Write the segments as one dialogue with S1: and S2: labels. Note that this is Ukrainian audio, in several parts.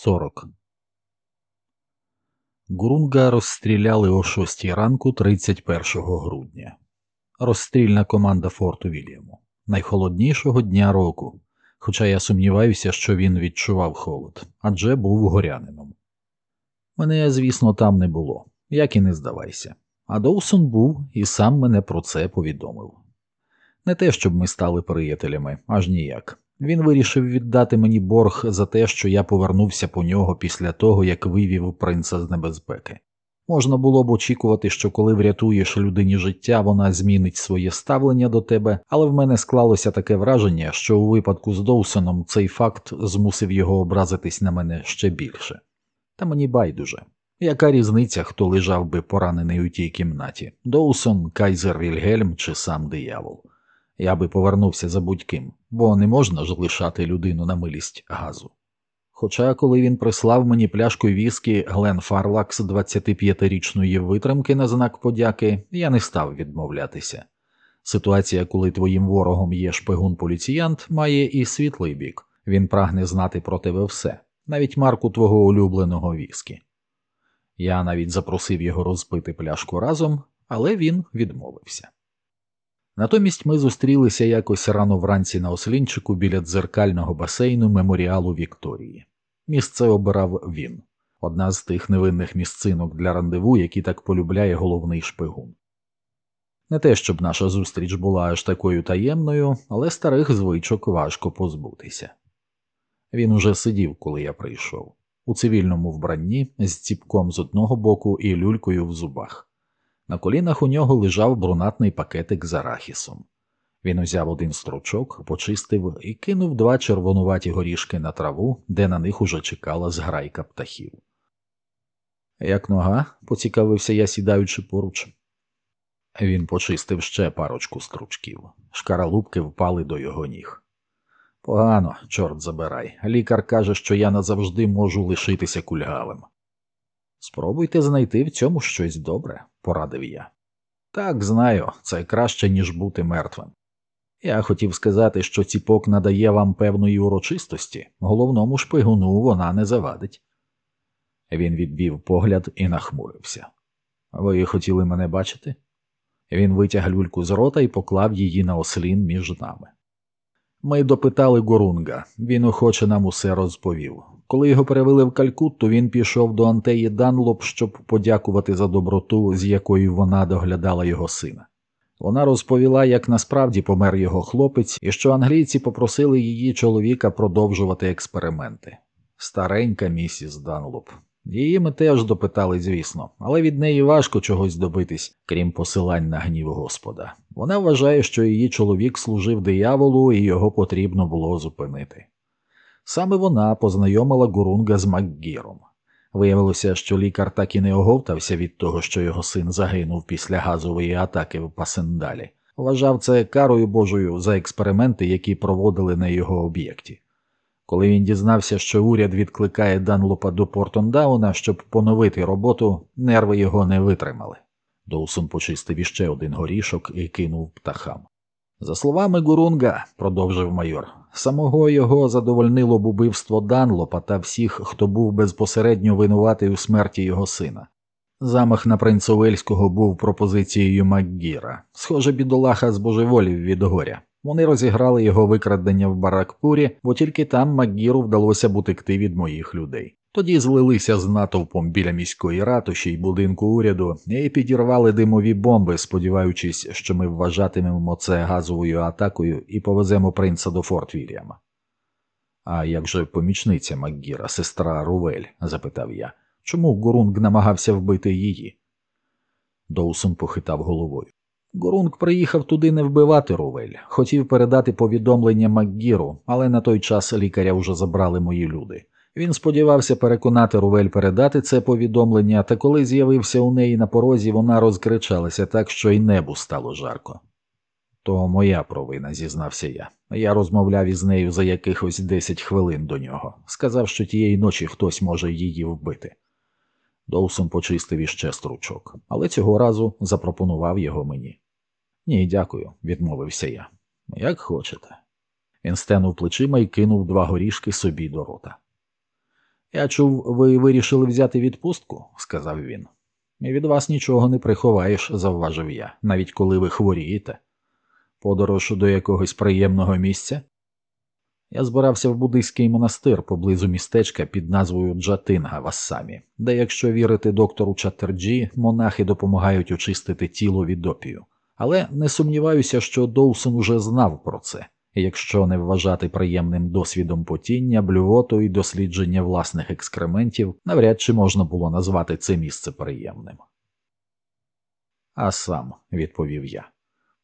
S1: 40. Гурунга розстріляли о 6 ранку 31 грудня. Розстрільна команда Форту Вільяму. Найхолоднішого дня року. Хоча я сумніваюся, що він відчував холод, адже був горянином. Мене, звісно, там не було, як і не здавайся. А Доусон був і сам мене про це повідомив. Не те, щоб ми стали приятелями, аж ніяк. Він вирішив віддати мені борг за те, що я повернувся по нього після того, як вивів принца з небезпеки. Можна було б очікувати, що коли врятуєш людині життя, вона змінить своє ставлення до тебе, але в мене склалося таке враження, що у випадку з Доусоном цей факт змусив його образитись на мене ще більше. Та мені байдуже. Яка різниця, хто лежав би поранений у тій кімнаті Доусон, Кайзер Вільгельм чи сам диявол? Я би повернувся за будь-ким, бо не можна ж лишати людину на милість газу. Хоча, коли він прислав мені пляшку віскі Глен Фарлакс 25-річної витримки на знак подяки, я не став відмовлятися. Ситуація, коли твоїм ворогом є шпигун поліціянт, має і світлий бік він прагне знати про тебе все, навіть марку твого улюбленого віскі. Я навіть запросив його розпити пляшку разом, але він відмовився. Натомість ми зустрілися якось рано вранці на ослінчику біля дзеркального басейну меморіалу Вікторії. Місце обирав він, одна з тих невинних місцинок для рандеву, які так полюбляє головний шпигун. Не те, щоб наша зустріч була аж такою таємною, але старих звичок важко позбутися. Він уже сидів, коли я прийшов, у цивільному вбранні з ціпком з одного боку і люлькою в зубах. На колінах у нього лежав брунатний пакетик з арахісом. Він узяв один стручок, почистив і кинув два червонуваті горішки на траву, де на них уже чекала зграйка птахів. Як нога, поцікавився я, сідаючи поруч. Він почистив ще парочку стручків. Шкаралупки впали до його ніг. Погано, чорт забирай. Лікар каже, що я назавжди можу лишитися кульгавим. Спробуйте знайти в цьому щось добре, порадив я. Так, знаю, це краще, ніж бути мертвим. Я хотів сказати, що ціпок надає вам певної урочистості, головному шпигуну вона не завадить. Він відвів погляд і нахмурився. Ви хотіли мене бачити? Він витяг люльку з рота і поклав її на ослін між нами. Ми допитали Горунга, він охоче нам усе розповів. Коли його перевели в Калькутту, він пішов до Антеї Данлоп, щоб подякувати за доброту, з якою вона доглядала його сина. Вона розповіла, як насправді помер його хлопець, і що англійці попросили її чоловіка продовжувати експерименти. Старенька місіс Данлоп. Її ми теж допитали, звісно, але від неї важко чогось добитись, крім посилань на гнів Господа. Вона вважає, що її чоловік служив дияволу і його потрібно було зупинити. Саме вона познайомила Гурунга з Макгіром. Виявилося, що лікар так і не оговтався від того, що його син загинув після газової атаки в Пасендалі. Вважав це карою Божою за експерименти, які проводили на його об'єкті. Коли він дізнався, що уряд відкликає Данлопа до Портондауна, щоб поновити роботу, нерви його не витримали. Доусон почистив іще один горішок і кинув птахам. За словами Гурунга, продовжив майор, самого його задовольнило б убивство Данлопа та всіх, хто був безпосередньо винуватий у смерті його сина. Замах на принца Уельського був пропозицією Макгіра. Схоже, бідолаха збожеволів від горя. Вони розіграли його викрадення в Баракпурі, бо тільки там Макгіру вдалося б утекти від моїх людей. Тоді злилися з натовпом біля міської ратуші й будинку уряду і підірвали димові бомби, сподіваючись, що ми вважатимемо це газовою атакою і повеземо принца до Форт Вільяма. А як же помічниця Макгіра, сестра Рувель? запитав я. Чому Гурунг намагався вбити її? Доусон похитав головою. Гурунг приїхав туди не вбивати Рувель, хотів передати повідомлення Макгіру, але на той час лікаря вже забрали мої люди. Він сподівався переконати Рувель передати це повідомлення, та коли з'явився у неї на порозі, вона розкричалася так, що й небу стало жарко. То моя провина, зізнався я. Я розмовляв із нею за якихось десять хвилин до нього. Сказав, що тієї ночі хтось може її вбити. Доусон почистив іще стручок, але цього разу запропонував його мені. Ні, дякую, відмовився я. Як хочете. Він стенув плечима і кинув два горішки собі до рота. Я чув, ви вирішили взяти відпустку, сказав він. І від вас нічого не приховаєш, завважив я, навіть коли ви хворієте. Подорож до якогось приємного місця. Я збирався в буддийський монастир поблизу містечка під назвою Джатинга в Ассамі, де, якщо вірити доктору Чаттерджі, монахи допомагають очистити тіло від опію. Але не сумніваюся, що Доусон уже знав про це, якщо не вважати приємним досвідом потіння, блювоту і дослідження власних екскрементів, навряд чи можна було назвати це місце приємним. А сам, відповів я.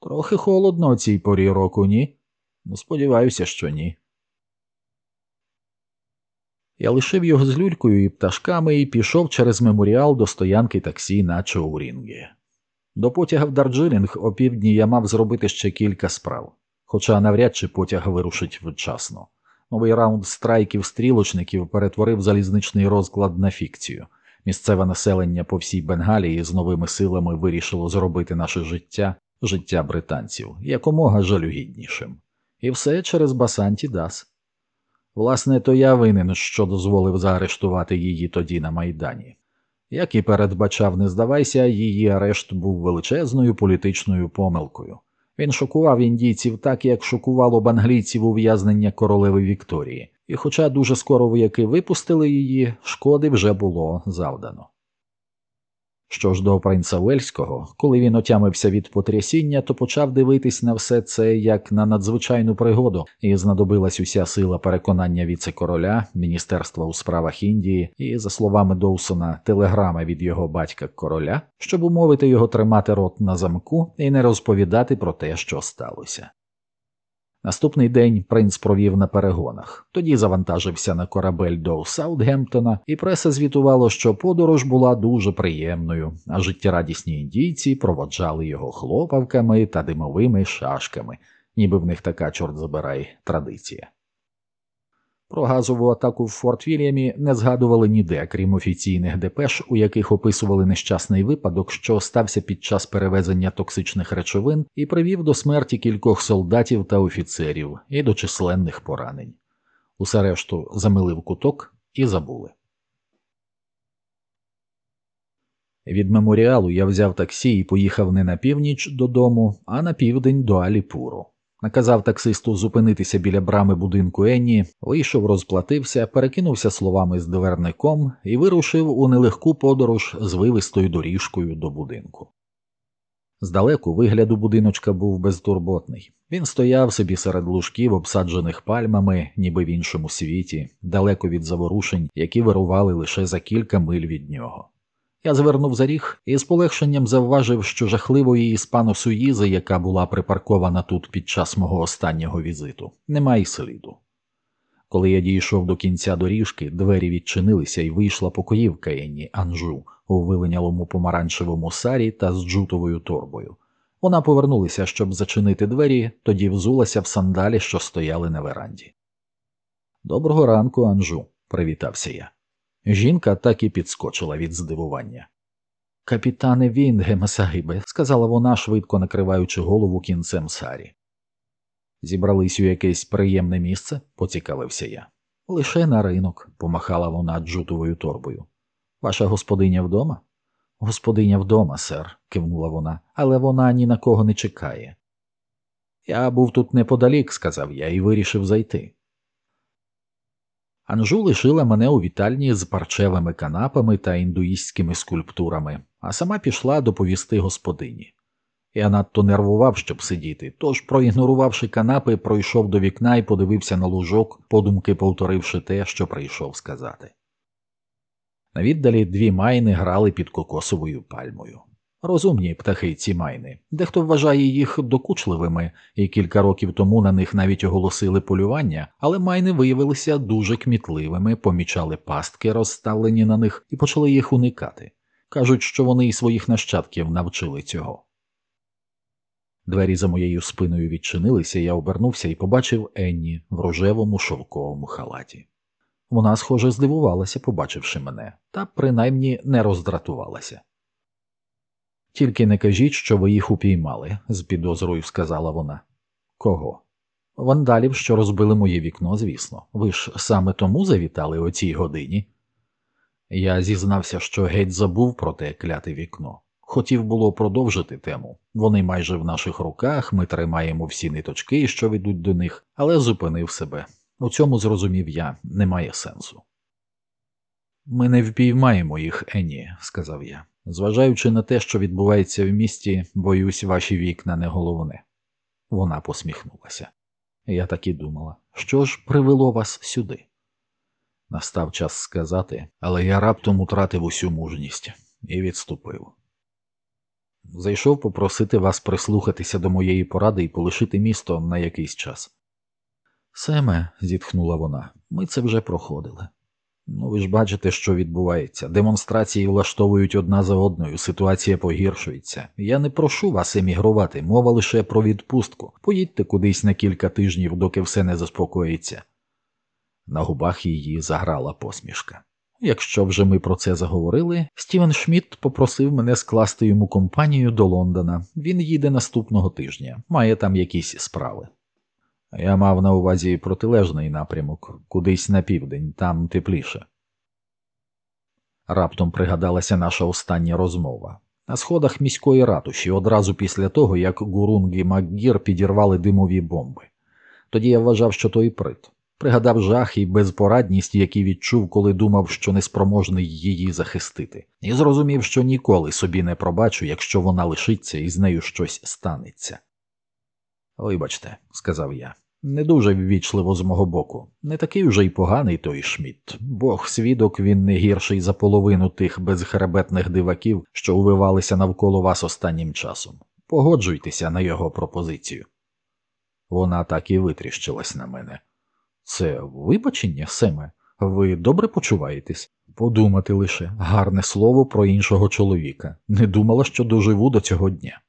S1: Трохи холодно о цій порі року, ні? Ну, сподіваюся, що ні. Я лишив його з люлькою і пташками і пішов через меморіал до стоянки таксі на Чоурінгі. До потяга в Дарджилінг півдні я мав зробити ще кілька справ, хоча навряд чи потяг вирушить вчасно. Новий раунд страйків стрілочників перетворив залізничний розклад на фікцію. Місцеве населення по всій Бенгалії з новими силами вирішило зробити наше життя, життя британців, якомога жалюгіднішим. І все через Басанті Дас. Власне, то я винен, що дозволив заарештувати її тоді на Майдані. Як і передбачав, не здавайся, її арешт був величезною політичною помилкою. Він шокував індійців так, як шокувало б англійців ув'язнення королеви Вікторії, і, хоча дуже скоро вояки випустили її, шкоди вже було завдано. Що ж до принца Вельського, коли він отямився від потрясіння, то почав дивитись на все це як на надзвичайну пригоду, і знадобилась уся сила переконання віце-короля, Міністерства у справах Індії і, за словами Доусона, телеграми від його батька короля, щоб умовити його тримати рот на замку і не розповідати про те, що сталося. Наступний день принц провів на перегонах, тоді завантажився на корабель до Саутгемптона, і преса звітувала, що подорож була дуже приємною, а життєрадісні індійці проводжали його хлопавками та димовими шашками, ніби в них така, чорт забирай, традиція. Про газову атаку в Форт Вільямі не згадували ніде, крім офіційних депеш, у яких описували нещасний випадок, що стався під час перевезення токсичних речовин і привів до смерті кількох солдатів та офіцерів і до численних поранень. Усе решту замилив куток і забули. Від меморіалу я взяв таксі і поїхав не на північ додому, а на південь до Аліпуру. Наказав таксисту зупинитися біля брами будинку Енні, вийшов, розплатився, перекинувся словами з дверником і вирушив у нелегку подорож з вивистою доріжкою до будинку. Здалеку вигляду будиночка був безтурботний. Він стояв собі серед лужків, обсаджених пальмами, ніби в іншому світі, далеко від заворушень, які вирували лише за кілька миль від нього. Я звернув за ріг і з полегшенням завважив, що жахливої іспано-суїзи, яка була припаркована тут під час мого останнього візиту, немає сліду. Коли я дійшов до кінця доріжки, двері відчинилися і вийшла покоївка Енні Анжу у виленялому помаранчевому сарі та з джутовою торбою. Вона повернулася, щоб зачинити двері, тоді взулася в сандалі, що стояли на веранді. Доброго ранку, Анжу, привітався я. Жінка так і підскочила від здивування. Капітане Вінгем, Сагибе, сказала вона, швидко накриваючи голову кінцем сарі. Зібрались у якесь приємне місце, поцікавився я. Лише на ринок, помахала вона джутовою торбою. Ваша господиня вдома? Господиня вдома, сер, кивнула вона, але вона ні на кого не чекає. Я був тут неподалік, сказав я, і вирішив зайти. Анжу лишила мене у вітальні з парчевими канапами та індуїстськими скульптурами, а сама пішла доповісти господині. Я надто нервував, щоб сидіти, тож, проігнорувавши канапи, пройшов до вікна і подивився на лужок, подумки повторивши те, що прийшов сказати. На віддалі дві майни грали під кокосовою пальмою. Розумні птахи ці майни. Дехто вважає їх докучливими, і кілька років тому на них навіть оголосили полювання, але майни виявилися дуже кмітливими, помічали пастки, розставлені на них, і почали їх уникати. Кажуть, що вони і своїх нащадків навчили цього. Двері за моєю спиною відчинилися, я обернувся і побачив Енні в рожевому шовковому халаті. Вона, схоже, здивувалася, побачивши мене, та принаймні не роздратувалася. Тільки не кажіть, що ви їх упіймали, з підозрою сказала вона. Кого? Вандалів, що розбили моє вікно, звісно. Ви ж саме тому завітали о цій годині. Я зізнався, що геть забув про те кляте вікно. Хотів було продовжити тему. Вони майже в наших руках, ми тримаємо всі ниточки, що ведуть до них, але зупинив себе. У цьому зрозумів я, немає сенсу. Ми не впіймаємо їх, Енні, сказав я. Зважаючи на те, що відбувається в місті, боюсь, ваші вікна не головне. Вона посміхнулася. Я так і думала, що ж привело вас сюди? Настав час сказати, але я раптом утратив усю мужність і відступив. Зайшов попросити вас прислухатися до моєї поради і полишити місто на якийсь час. Семе, зітхнула вона, ми це вже проходили. Ну, ви ж бачите, що відбувається. Демонстрації влаштовують одна за одною, ситуація погіршується. Я не прошу вас емігрувати, мова лише про відпустку. Поїдьте кудись на кілька тижнів, доки все не заспокоїться. На губах її заграла посмішка. Якщо вже ми про це заговорили, Стівен Шмідт попросив мене скласти йому компанію до Лондона. Він їде наступного тижня, має там якісь справи. Я мав на увазі протилежний напрямок, кудись на південь, там тепліше. Раптом пригадалася наша остання розмова. На сходах міської ратуші одразу після того, як Гурунг і Макгір підірвали димові бомби. Тоді я вважав, що той прит. Пригадав жах і безпорадність, які відчув, коли думав, що неспроможний її захистити, і зрозумів, що ніколи собі не пробачу, якщо вона лишиться і з нею щось станеться. Вибачте, сказав я, не дуже ввічливо з мого боку. Не такий уже й поганий той Шмідт. Бог свідок він не гірший за половину тих безхребетних диваків, що увивалися навколо вас останнім часом. Погоджуйтеся на його пропозицію. Вона так і витріщилась на мене. Це вибачення, Семе, ви добре почуваєтесь? Подумати лише гарне слово про іншого чоловіка. Не думала, що доживу до цього дня.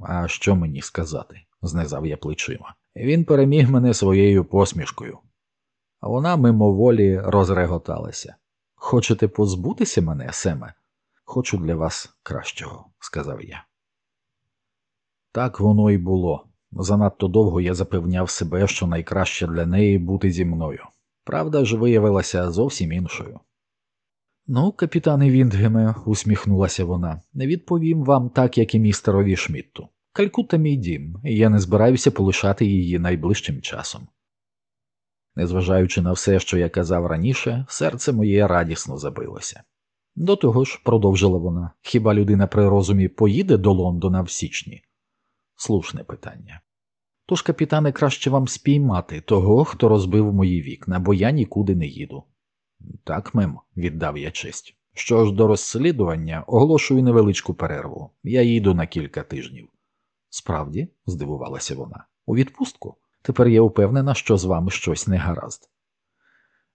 S1: А що мені сказати? Знизав я плечима. Він переміг мене своєю посмішкою. Вона мимоволі розреготалася. Хочете позбутися мене, Семе? Хочу для вас кращого, сказав я. Так воно і було. Занадто довго я запевняв себе, що найкраще для неї бути зі мною. Правда ж виявилася зовсім іншою. Ну, капітане Віндгеме, усміхнулася вона, не відповім вам так, як і містерові Шмітту. Калькутта мій дім, і я не збираюся полишати її найближчим часом. Незважаючи на все, що я казав раніше, серце моє радісно забилося. До того ж, продовжила вона, хіба людина при розумі поїде до Лондона в січні? Слушне питання. Тож, капітане, краще вам спіймати того, хто розбив мої вікна, бо я нікуди не їду. Так, мем, віддав я честь. Що ж до розслідування, оголошую невеличку перерву. Я їду на кілька тижнів. Справді, здивувалася вона, у відпустку. Тепер я упевнена, що з вами щось не гаразд.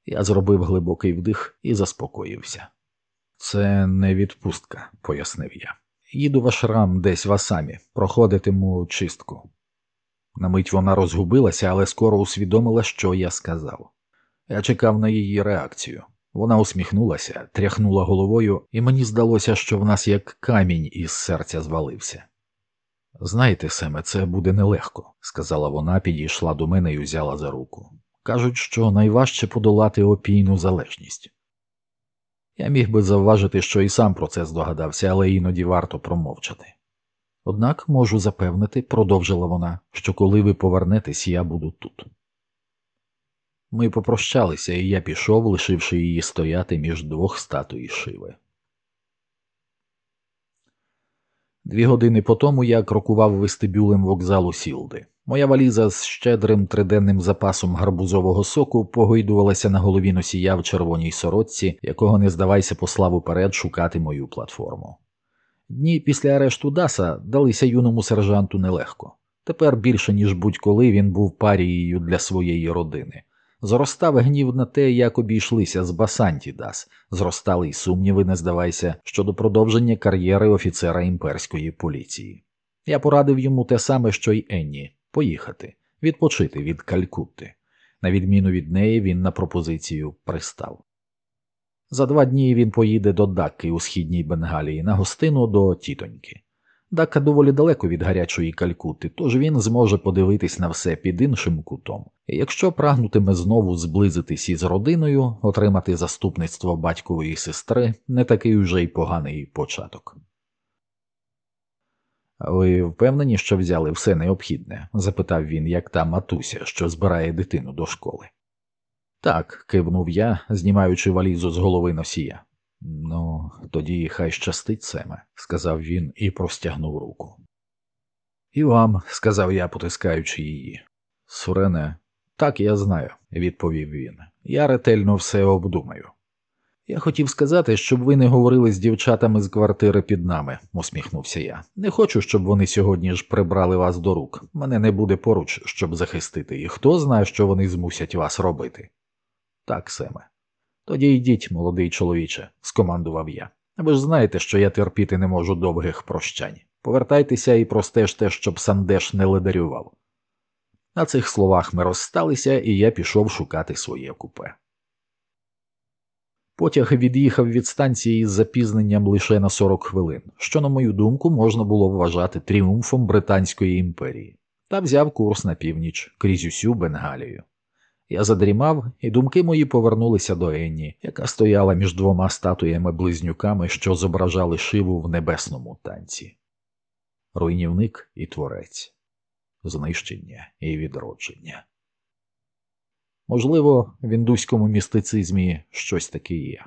S1: Я зробив глибокий вдих і заспокоївся. Це не відпустка, пояснив я. Їду в ашрам десь в Асамі, проходитиму чистку. На мить вона розгубилася, але скоро усвідомила, що я сказав. Я чекав на її реакцію. Вона усміхнулася, тряхнула головою, і мені здалося, що в нас як камінь із серця звалився. Знаєте, Семе, це буде нелегко, сказала вона, підійшла до мене і взяла за руку. Кажуть, що найважче подолати опійну залежність. Я міг би завважити, що і сам про це здогадався, але іноді варто промовчати. Однак можу запевнити, продовжила вона, що коли ви повернетесь, я буду тут. Ми попрощалися, і я пішов, лишивши її стояти між двох статуї шиви. Дві години по тому я крокував вестибюлем вокзалу Сілди. Моя валіза з щедрим триденним запасом гарбузового соку погойдувалася на голові носія в червоній сорочці, якого не здавайся послав уперед шукати мою платформу. Дні після арешту Даса далися юному сержанту нелегко. Тепер більше ніж будь-коли він був парією для своєї родини. Зростав гнів на те, як обійшлися з Басанті Дас, зростали й сумніви, не здавайся, щодо продовження кар'єри офіцера імперської поліції. Я порадив йому те саме, що й Енні поїхати, відпочити від Калькутти. На відміну від неї, він на пропозицію пристав. За два дні він поїде до Дакки у східній Бенгалії на гостину до тітоньки. Дака доволі далеко від гарячої калькути, тож він зможе подивитись на все під іншим кутом, і якщо прагнутиме знову зблизитись із родиною, отримати заступництво батькової сестри не такий уже й поганий початок. Ви впевнені, що взяли все необхідне? запитав він, як та матуся, що збирає дитину до школи. Так, кивнув я, знімаючи валізу з голови носія. Ну, тоді хай щастить Семе, сказав він і простягнув руку. І вам, сказав я, потискаючи її. Сурене, так я знаю, відповів він. Я ретельно все обдумаю. Я хотів сказати, щоб ви не говорили з дівчатами з квартири під нами, усміхнувся я. Не хочу, щоб вони сьогодні ж прибрали вас до рук. Мене не буде поруч, щоб захистити, і хто знає, що вони змусять вас робити. Так, Семе. Тоді йдіть, молодий чоловіче, скомандував я. Ви ж знаєте, що я терпіти не можу довгих прощань. Повертайтеся і простежте, щоб Сандеш не ледарював. На цих словах ми розсталися, і я пішов шукати своє купе. Потяг від'їхав від станції з запізненням лише на 40 хвилин, що, на мою думку, можна було вважати тріумфом Британської імперії, та взяв курс на північ крізь усю Бенгалію. Я задрімав, і думки мої повернулися до Енні, яка стояла між двома статуями близнюками, що зображали шиву в небесному танці. Руйнівник і творець, знищення і відродження. Можливо, в індуському містицизмі щось таке є.